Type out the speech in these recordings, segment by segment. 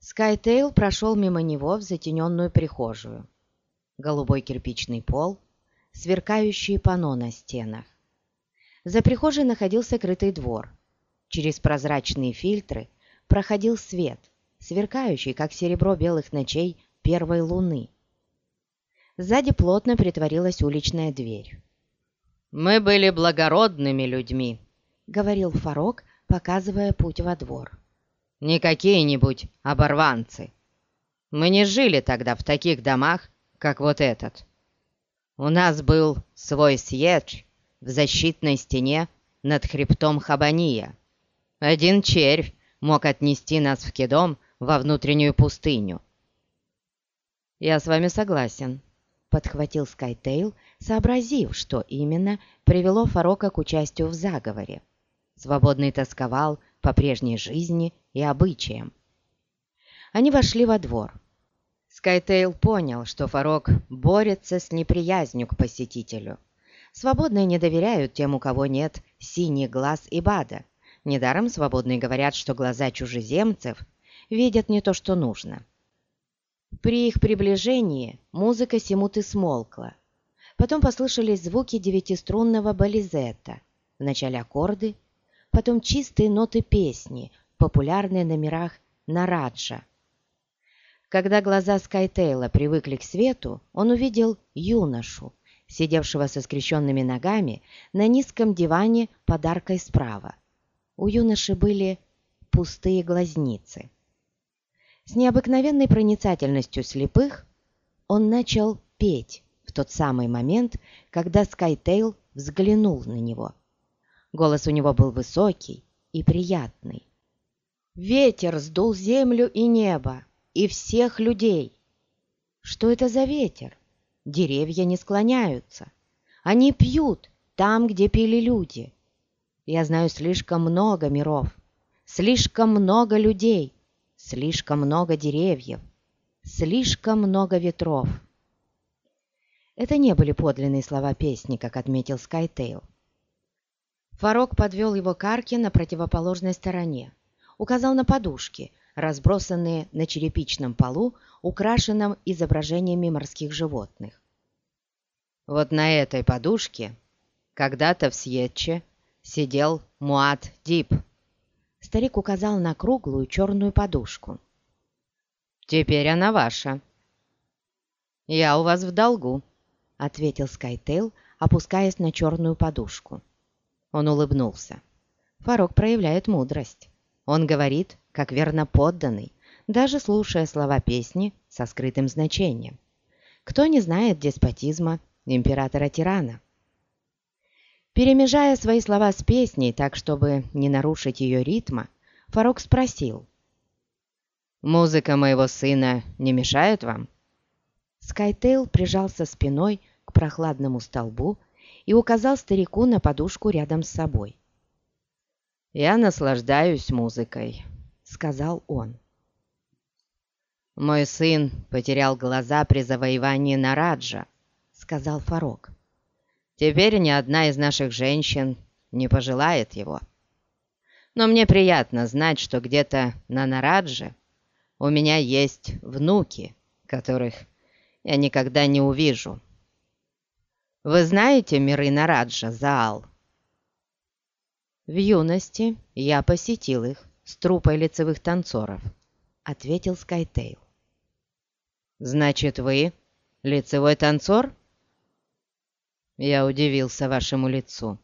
Скайтейл прошел мимо него в затененную прихожую. Голубой кирпичный пол, сверкающие панно на стенах. За прихожей находился крытый двор. Через прозрачные фильтры проходил свет, сверкающий, как серебро белых ночей первой луны. Сзади плотно притворилась уличная дверь. «Мы были благородными людьми», — говорил Фарок, показывая путь во двор. «Не какие-нибудь оборванцы. Мы не жили тогда в таких домах, как вот этот. У нас был свой съедж в защитной стене над хребтом Хабания. Один червь мог отнести нас в Кедом во внутреннюю пустыню. «Я с вами согласен», — подхватил Скайтейл, сообразив, что именно привело Фарока к участию в заговоре. Свободный тосковал по прежней жизни и обычаям. Они вошли во двор. Скайтейл понял, что Фарок борется с неприязнью к посетителю. Свободные не доверяют тем, у кого нет синих глаз и бада. Недаром свободные говорят, что глаза чужеземцев видят не то, что нужно. При их приближении музыка Симуты смолкла. Потом послышались звуки девятиструнного бализета. Вначале аккорды, потом чистые ноты песни, популярные на мирах Нараджа. Когда глаза Скайтейла привыкли к свету, он увидел юношу, сидевшего со скрещенными ногами на низком диване под аркой справа. У юноши были пустые глазницы. С необыкновенной проницательностью слепых он начал петь в тот самый момент, когда Скайтейл взглянул на него. Голос у него был высокий и приятный. Ветер сдул землю и небо, и всех людей. Что это за ветер? Деревья не склоняются. Они пьют там, где пили люди. Я знаю слишком много миров, слишком много людей, слишком много деревьев, слишком много ветров. Это не были подлинные слова песни, как отметил Скайтейл. Фарок подвел его к арке на противоположной стороне, указал на подушки, разбросанные на черепичном полу, украшенном изображениями морских животных. Вот на этой подушке когда-то в Сьетче сидел Муат Дип, Старик указал на круглую черную подушку. «Теперь она ваша». «Я у вас в долгу», — ответил Скайтейл, опускаясь на черную подушку. Он улыбнулся. Фарок проявляет мудрость. Он говорит, как верно подданный, даже слушая слова песни со скрытым значением. Кто не знает деспотизма императора-тирана? Перемежая свои слова с песней, так чтобы не нарушить ее ритма, Фарок спросил. «Музыка моего сына не мешает вам?» Скайтейл прижался спиной к прохладному столбу и указал старику на подушку рядом с собой. «Я наслаждаюсь музыкой», — сказал он. «Мой сын потерял глаза при завоевании Нараджа», — сказал Фарок. Теперь ни одна из наших женщин не пожелает его. Но мне приятно знать, что где-то на Нарадже у меня есть внуки, которых я никогда не увижу. Вы знаете миры Нараджа, Заал? В юности я посетил их с трупой лицевых танцоров, ответил Скайтейл. Значит, вы лицевой танцор? Я удивился вашему лицу.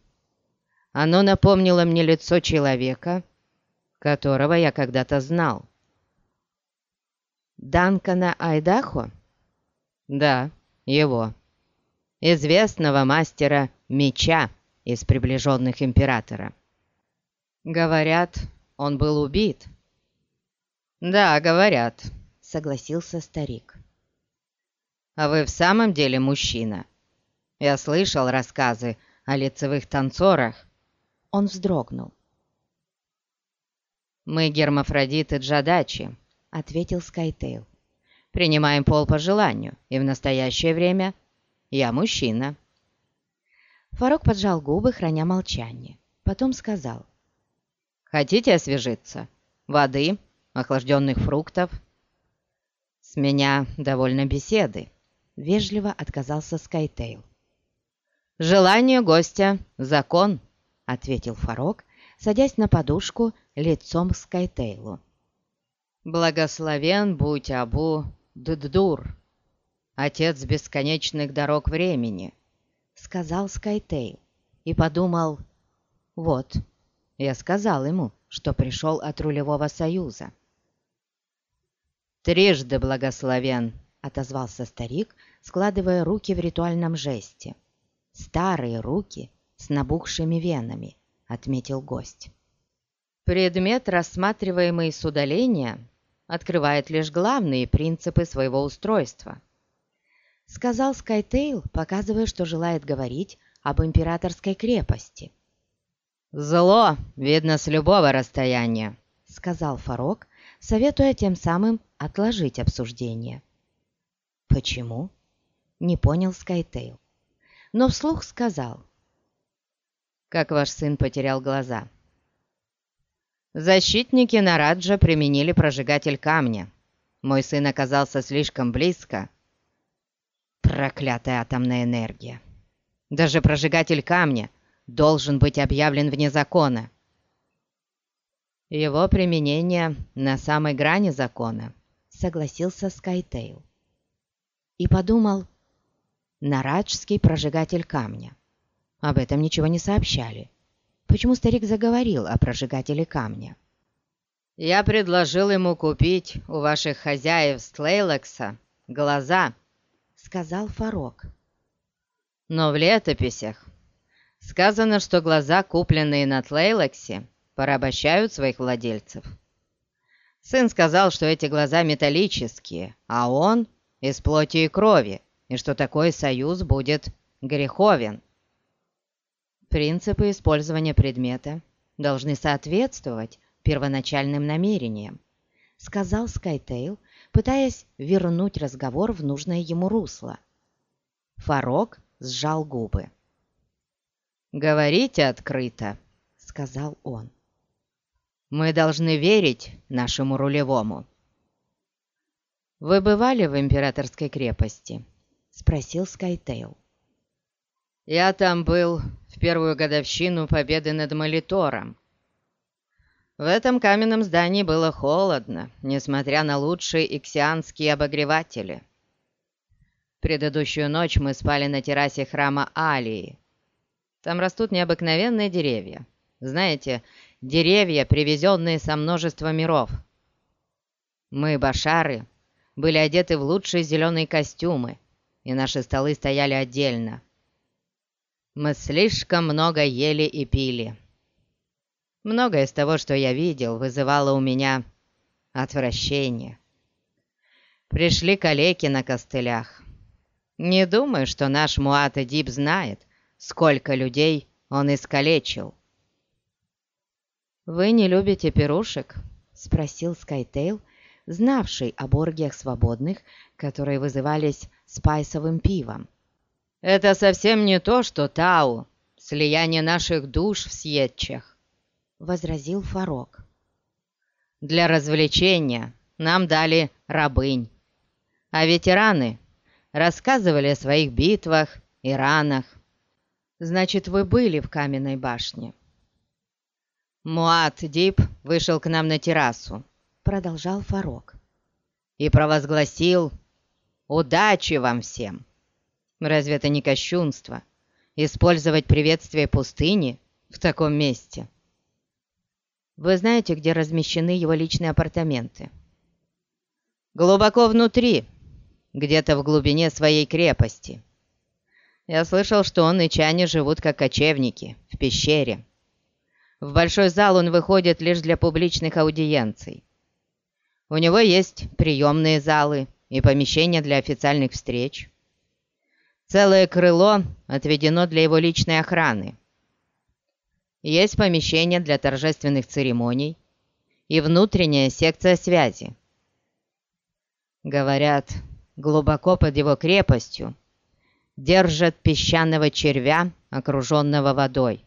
Оно напомнило мне лицо человека, которого я когда-то знал. Данкана Айдахо? Да, его. Известного мастера меча из приближенных императора. Говорят, он был убит. Да, говорят, согласился старик. А вы в самом деле мужчина? Я слышал рассказы о лицевых танцорах». Он вздрогнул. «Мы гермафродиты Джадачи», — ответил Скайтейл. «Принимаем пол по желанию, и в настоящее время я мужчина». Фарок поджал губы, храня молчание. Потом сказал. «Хотите освежиться? Воды охлажденных фруктов. С меня довольно беседы, вежливо отказался Скайтейл. «Желание гостя — закон», — ответил Фарок, садясь на подушку лицом к Скайтейлу. «Благословен будь Абу Ддур, отец бесконечных дорог времени», — сказал Скайтейл и подумал, «Вот, я сказал ему, что пришел от рулевого союза». «Трижды благословен», — отозвался старик, складывая руки в ритуальном жесте. «Старые руки с набухшими венами», — отметил гость. Предмет, рассматриваемый с удаления, открывает лишь главные принципы своего устройства. Сказал Скайтейл, показывая, что желает говорить об императорской крепости. «Зло видно с любого расстояния», — сказал Фарок, советуя тем самым отложить обсуждение. «Почему?» — не понял Скайтейл, но вслух сказал. «Как ваш сын потерял глаза?» Защитники Нараджа применили прожигатель камня. Мой сын оказался слишком близко. Проклятая атомная энергия. Даже прожигатель камня должен быть объявлен вне закона. Его применение на самой грани закона, согласился Скайтейл. И подумал, Нараджский прожигатель камня. Об этом ничего не сообщали. Почему старик заговорил о прожигателе камня? «Я предложил ему купить у ваших хозяев Стлейлекса глаза», — сказал Фарок. «Но в летописях сказано, что глаза, купленные на Тлейлексе, порабощают своих владельцев. Сын сказал, что эти глаза металлические, а он из плоти и крови, и что такой союз будет греховен. Принципы использования предмета должны соответствовать первоначальным намерениям, сказал Скайтейл, пытаясь вернуть разговор в нужное ему русло. Фарок сжал губы. «Говорите открыто», — сказал он. «Мы должны верить нашему рулевому». «Вы бывали в императорской крепости?» — спросил Скайтейл. «Я там был в первую годовщину победы над Молитором. В этом каменном здании было холодно, несмотря на лучшие иксианские обогреватели. Предыдущую ночь мы спали на террасе храма Алии. Там растут необыкновенные деревья. Знаете, деревья, привезенные со множества миров. Мы, башары, были одеты в лучшие зеленые костюмы, и наши столы стояли отдельно. Мы слишком много ели и пили. Многое из того, что я видел, вызывало у меня отвращение. Пришли калеки на костылях. Не думаю, что наш Муата Дип знает, сколько людей он искалечил. «Вы не любите пирушек?» — спросил Скайтейл, знавший об оргиях свободных, которые вызывались спайсовым пивом. Это совсем не то, что Тау, слияние наших душ в Сьетчах, — возразил Фарок. Для развлечения нам дали рабынь, а ветераны рассказывали о своих битвах и ранах. Значит, вы были в каменной башне. Муат Дип вышел к нам на террасу, продолжал Фарок, и провозгласил «Удачи вам всем!» Разве это не кощунство? Использовать приветствие пустыни в таком месте? Вы знаете, где размещены его личные апартаменты? Глубоко внутри, где-то в глубине своей крепости. Я слышал, что он и Чане живут как кочевники, в пещере. В большой зал он выходит лишь для публичных аудиенций. У него есть приемные залы и помещения для официальных встреч. Целое крыло отведено для его личной охраны. Есть помещение для торжественных церемоний и внутренняя секция связи. Говорят, глубоко под его крепостью держат песчаного червя, окруженного водой.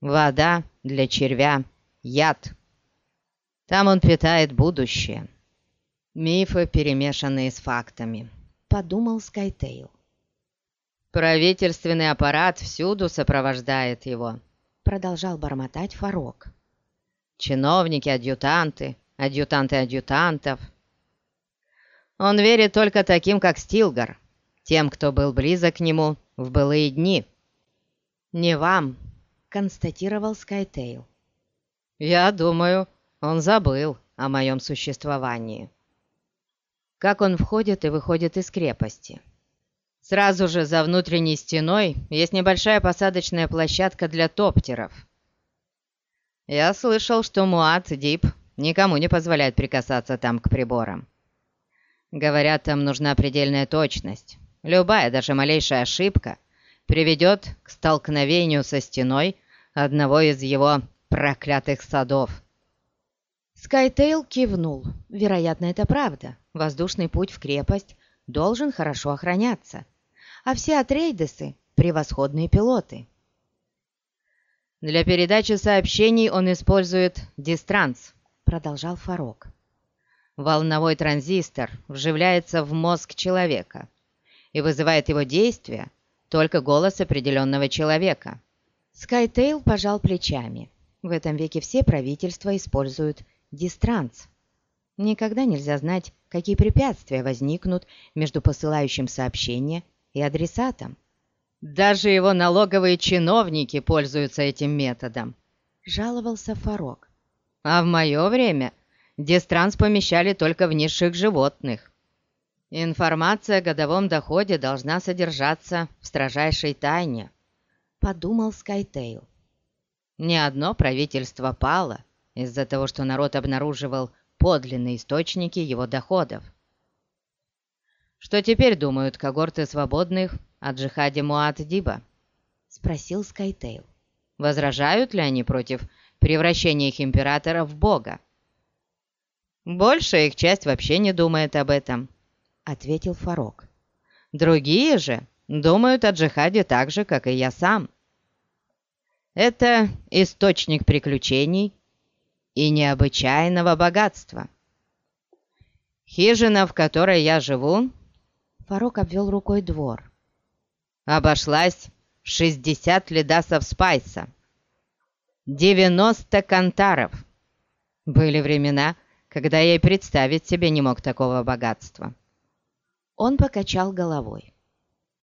Вода для червя — яд. Там он питает будущее. Мифы, перемешанные с фактами», — подумал Скайтейл. «Правительственный аппарат всюду сопровождает его», — продолжал бормотать Фарок. «Чиновники, адъютанты, адъютанты адъютантов. Он верит только таким, как Стилгар, тем, кто был близок к нему в былые дни». «Не вам», — констатировал Скайтейл. «Я думаю, он забыл о моем существовании» как он входит и выходит из крепости. Сразу же за внутренней стеной есть небольшая посадочная площадка для топтеров. Я слышал, что Муат Дип никому не позволяет прикасаться там к приборам. Говорят, там нужна предельная точность. Любая, даже малейшая ошибка приведет к столкновению со стеной одного из его проклятых садов. Скайтейл кивнул. Вероятно, это правда. Воздушный путь в крепость должен хорошо охраняться. А все Атрейдесы — превосходные пилоты. «Для передачи сообщений он использует дистранс», — продолжал Фарок. «Волновой транзистор вживляется в мозг человека и вызывает его действия только голос определенного человека». Скайтейл пожал плечами. В этом веке все правительства используют дистранс. Никогда нельзя знать, какие препятствия возникнут между посылающим сообщение и адресатом. «Даже его налоговые чиновники пользуются этим методом», — жаловался Фарок. «А в мое время дистранс помещали только в низших животных. Информация о годовом доходе должна содержаться в строжайшей тайне», — подумал Скайтейл. «Ни одно правительство пало, из-за того, что народ обнаруживал подлинные источники его доходов. «Что теперь думают когорты свободных о джихаде Муад-Диба?» — спросил Скайтейл. «Возражают ли они против превращения их императора в бога?» «Большая их часть вообще не думает об этом», — ответил Фарок. «Другие же думают о джихаде так же, как и я сам. Это источник приключений и необычайного богатства. Хижина, в которой я живу, Фарок обвел рукой двор, обошлась в 60 ледасов спайса, 90 кантаров. Были времена, когда я и представить себе не мог такого богатства. Он покачал головой.